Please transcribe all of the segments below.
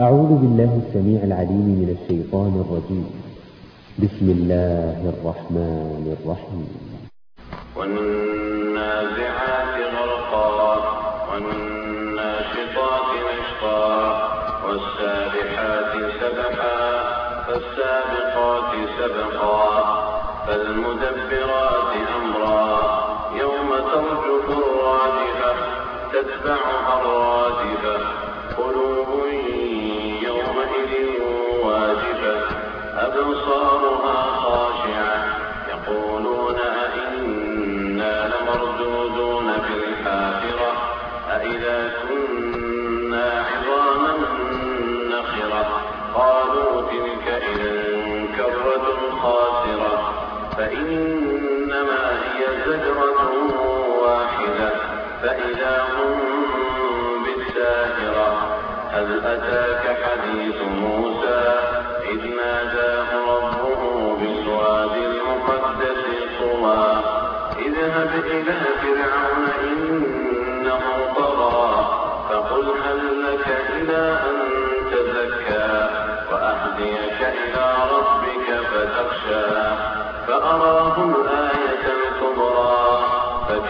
أعوذ بالله السميع العليم من الشيطان الرجيم. بسم الله الرحمن الرحيم. والنازعات غرقا والناشطات نشطا والسابحات سبحا فالسابقات سبقا فالمدبرات أمرا. يوم ترجف الراجفة تتبعها الرادفة. قلوب زجرة واحدة فإذا هم بالساهرة هل أتاك حديث موسى إذ ناداه ربه بالواد المقدس طوى اذهب إلى فرعون إنه طغى فقل هل لك إلى أن تزكى وأهديك إلى ربك فتخشى فأراه الآية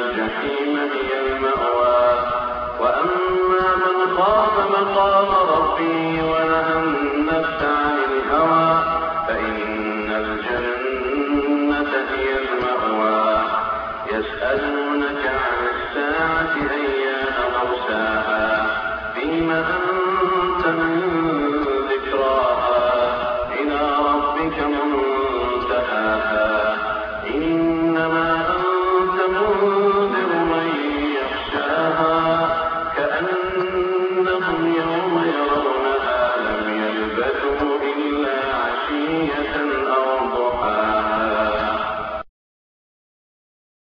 الجحيم هي المأوى. وأما من خاف مقام ربي ونهى النفس عن الهوى فإن الجنة هي المأوى. يسألونك عن الساعة أيان مرساها فيما أنت